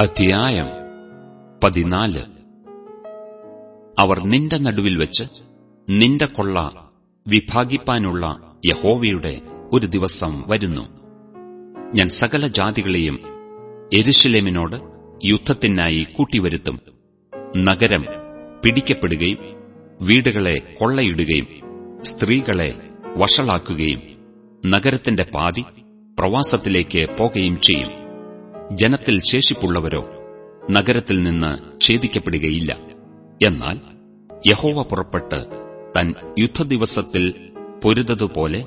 അധ്യായം പതിനാല്. അവർ നിന്റെ നടുവിൽ വെച്ച് നിന്റെ കൊള്ള വിഭാഗിപ്പാനുള്ള യഹോവയുടെ ഒരു ദിവസം വരുന്നു. ഞാൻ സകല ജാതികളെയും എരുശലേമിനോട് യുദ്ധത്തിനായി കൂട്ടിവരുത്തും. നഗരം പിടിക്കപ്പെടുകയും വീടുകളെ കൊള്ളയിടുകയും സ്ത്രീകളെ വഷളാക്കുകയും നഗരത്തിന്റെ പാതി പ്രവാസത്തിലേക്ക് പോകുകയും ചെയ്യും. ജനത്തിൽ ശേഷിപ്പുള്ളവരോ നഗരത്തിൽ നിന്ന് ഛേദിക്കപ്പെടുകയില്ല. എന്നാൽ യഹോവ പുറപ്പെട്ട് തൻ യുദ്ധദിവസത്തിൽ പൊരുതതുപോലെ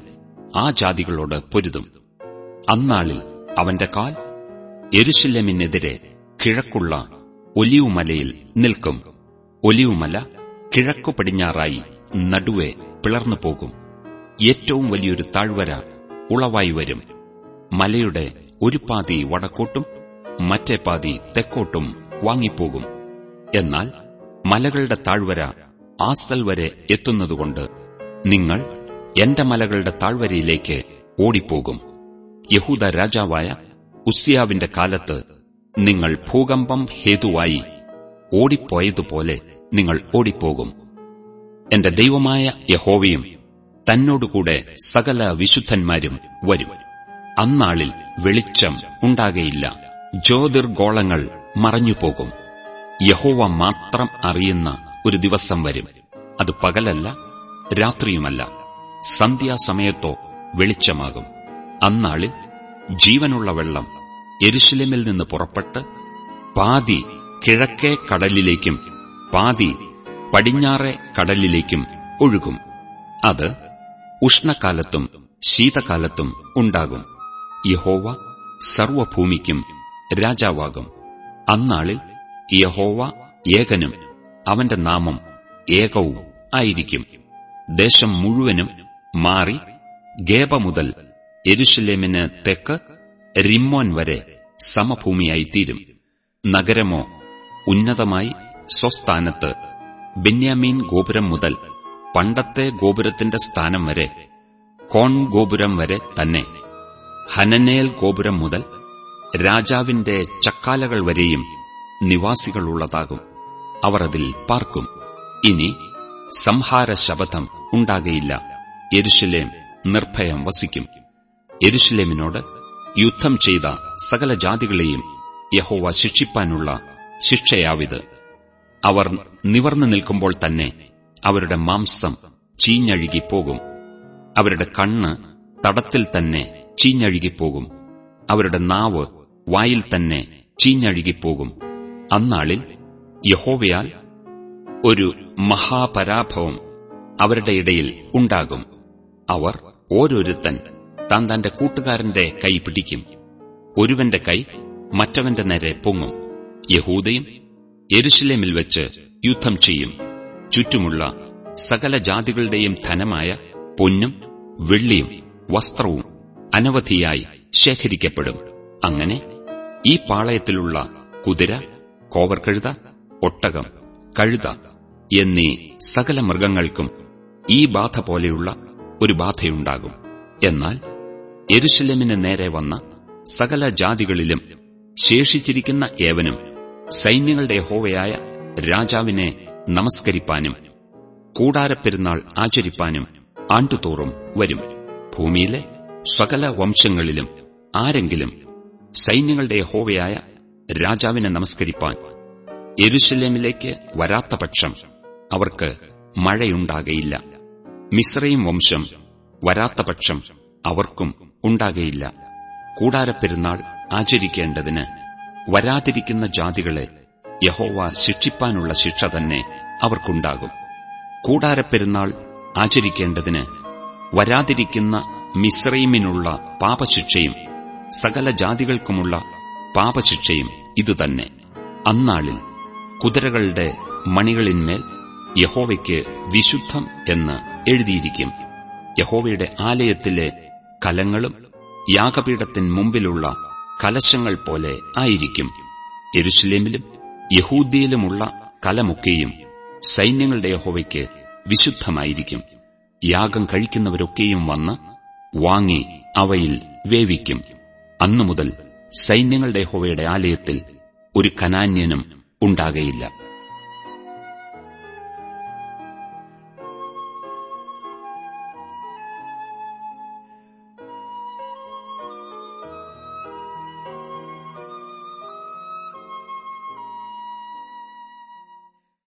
ആ ജാതികളോട് പൊരുതും. അന്നാളിൽ അവന്റെ കാൽ എരുശില്ലമിനെതിരെ കിഴക്കുള്ള ഒലിവുമലയിൽ നിൽക്കും. ഒലിവുമല കിഴക്കു പടിഞ്ഞാറായി നടുവെ പിളർന്നു പോകും. ഏറ്റവും വലിയൊരു താഴ്വര ഉളവായി വരും. മലയുടെ ഒരു പാതി വടക്കോട്ടും മറ്റേ പാതി തെക്കോട്ടും വാങ്ങിപ്പോകും. എന്നാൽ മലകളുടെ താഴ്വര ആസ്തൽ വരെ എത്തുന്നതുകൊണ്ട് നിങ്ങൾ എന്റെ മലകളുടെ താഴ്വരയിലേക്ക് ഓടിപ്പോകും. യഹൂദ രാജാവായ ഉസ്സിയാവിന്റെ കാലത്ത് നിങ്ങൾ ഭൂകമ്പം ഹേതുവായി ഓടിപ്പോയതുപോലെ നിങ്ങൾ ഓടിപ്പോകും. എന്റെ ദൈവമായ യഹോവയും തന്നോടുകൂടെ സകല വിശുദ്ധന്മാരും വരും. അന്നാളിൽ വെളിച്ചം ഉണ്ടാകയില്ല. ജ്യോതിർഗോളങ്ങൾ മറഞ്ഞുപോകും. യഹോവ മാത്രം അറിയുന്ന ഒരു ദിവസം വരും. അത് പകലല്ല രാത്രിയുമല്ല. സന്ധ്യാസമയത്തോ വെളിച്ചമാകും. അന്നാളിൽ ജീവനുള്ള വെള്ളം എരുശലേമിൽ നിന്ന് പുറപ്പെട്ട് പാതി കിഴക്കേ കടലിലേക്കും പാതി പടിഞ്ഞാറേ കടലിലേക്കും ഒഴുകും. അത് ഉഷ്ണകാലത്തും ശീതകാലത്തും ഉണ്ടാകും. യഹോവ സർവഭൂമിക്കും രാജാവാകും. അന്നാളിൽ യഹോവ ഏകനും അവന്റെ നാമം ഏകവും ആയിരിക്കും. ദേശം മുഴുവനും മാറി ഗേബ മുതൽ എരുഷലേമിന് തെക്ക് റിമ്മോൻ വരെ സമഭൂമിയായിത്തീരും. നഗരമോ ഉന്നതമായി സ്വസ്ഥാനത്ത് ബെന്യാമീൻ ഗോപുരം മുതൽ പണ്ടത്തെ ഗോപുരത്തിന്റെ സ്ഥാനം വരെ കോൺ ഗോപുരം വരെ തന്നെ ഹനനേൽ ഗോപുരം മുതൽ രാജാവിന്റെ ചക്കാലകൾ വരെയും നിവാസികളുള്ളതാകും. അവർ അതിൽ പാർക്കും. ഇനി സംഹാര ശബദം ഉണ്ടാകയില്ല. എരുഷലേം നിർഭയം വസിക്കും. എരുഷലേമിനോട് യുദ്ധം ചെയ്ത സകല ജാതികളെയും യഹോവ ശിക്ഷിപ്പാനുള്ള ശിക്ഷയാവിത്. അവർ നിവർന്നു നിൽക്കുമ്പോൾ തന്നെ അവരുടെ മാംസം ചീഞ്ഞഴുകിപ്പോകും. അവരുടെ കണ്ണ് തടത്തിൽ തന്നെ ചീഞ്ഞഴുകിപ്പോകും. അവരുടെ നാവ് വായിൽ തന്നെ ചീഞ്ഞഴുകിപ്പോകും. അന്നാളിൽ യഹോവയാൽ ഒരു മഹാപരാഭവം അവരുടെ ഇടയിൽ ഉണ്ടാകും. അവർ ഓരോരുത്തൻ താൻ തന്റെ കൂട്ടുകാരന്റെ കൈ പിടിക്കും. ഒരുവന്റെ കൈ മറ്റവന്റെ നേരെ പൊങ്ങും. യഹൂദയും എരുശിലേമിൽ വെച്ച് യുദ്ധം ചെയ്യും. ചുറ്റുമുള്ള സകല ജാതികളുടെയും ധനമായ പൊന്നും വെള്ളിയും വസ്ത്രവും അനവധിയായി ശേഖരിക്കപ്പെടും. അങ്ങനെ ഈ പാളയത്തിലുള്ള കുതിര കോവർക്കഴുത ഒട്ടകം കഴുത എന്നീ സകല മൃഗങ്ങൾക്കും ഈ ബാധ പോലെയുള്ള ഒരു ബാധയുണ്ടാകും. എന്നാൽ എരുശലമിന് നേരെ വന്ന സകല ജാതികളിലും ശേഷിച്ചിരിക്കുന്ന ഏവനും സൈന്യങ്ങളുടെ ഹോവയായ രാജാവിനെ നമസ്കരിപ്പാനും കൂടാരപ്പെരുന്നാൾ ആചരിപ്പാനും ആണ്ടുതോറും വരും. ഭൂമിയിലെ സകല വംശങ്ങളിലും ആരെങ്കിലും സൈന്യങ്ങളുടെ ഹോവയായ രാജാവിനെ നമസ്കരിപ്പാൻ എരുശലേമിലേക്ക് വരാത്ത പക്ഷം അവർക്ക് മഴയുണ്ടാകയില്ല. മിശ്രയും വംശം വരാത്ത പക്ഷം അവർക്കും ഉണ്ടാകയില്ല. കൂടാരപ്പെരുന്നാൾ ആചരിക്കേണ്ടതിന് വരാതിരിക്കുന്ന ജാതികളെ യഹോവ ശിക്ഷിപ്പാനുള്ള ശിക്ഷ തന്നെ അവർക്കുണ്ടാകും. കൂടാരപ്പെരുന്നാൾ ആചരിക്കേണ്ടതിന് വരാതിരിക്കുന്ന മിശ്രൈമിനുള്ള പാപശിക്ഷയും സകല ജാതികൾക്കുമുള്ള പാപശിക്ഷയും ഇതുതന്നെ. അന്നാളിൽ കുതിരകളുടെ മണികളിന്മേൽ യഹോവയ്ക്ക് വിശുദ്ധം എന്ന് എഴുതിയിരിക്കും. യഹോവയുടെ ആലയത്തിലെ കലങ്ങളും യാഗപീഠത്തിന് മുമ്പിലുള്ള കലശങ്ങൾ പോലെ ആയിരിക്കും. എരുസലേമിലും യഹൂദിയിലുമുള്ള കലമൊക്കെയും സൈന്യങ്ങളുടെ യഹോവയ്ക്ക് വിശുദ്ധമായിരിക്കും. യാഗം കഴിക്കുന്നവരൊക്കെയും വന്ന് വാങ്ങി അവയിൽ വേവിക്കും. അന്നുമുതൽ സൈന്യങ്ങളുടെ ഹോവയുടെ ആലയത്തിൽ ഒരു കനാന്യനും ഉണ്ടാകയില്ല.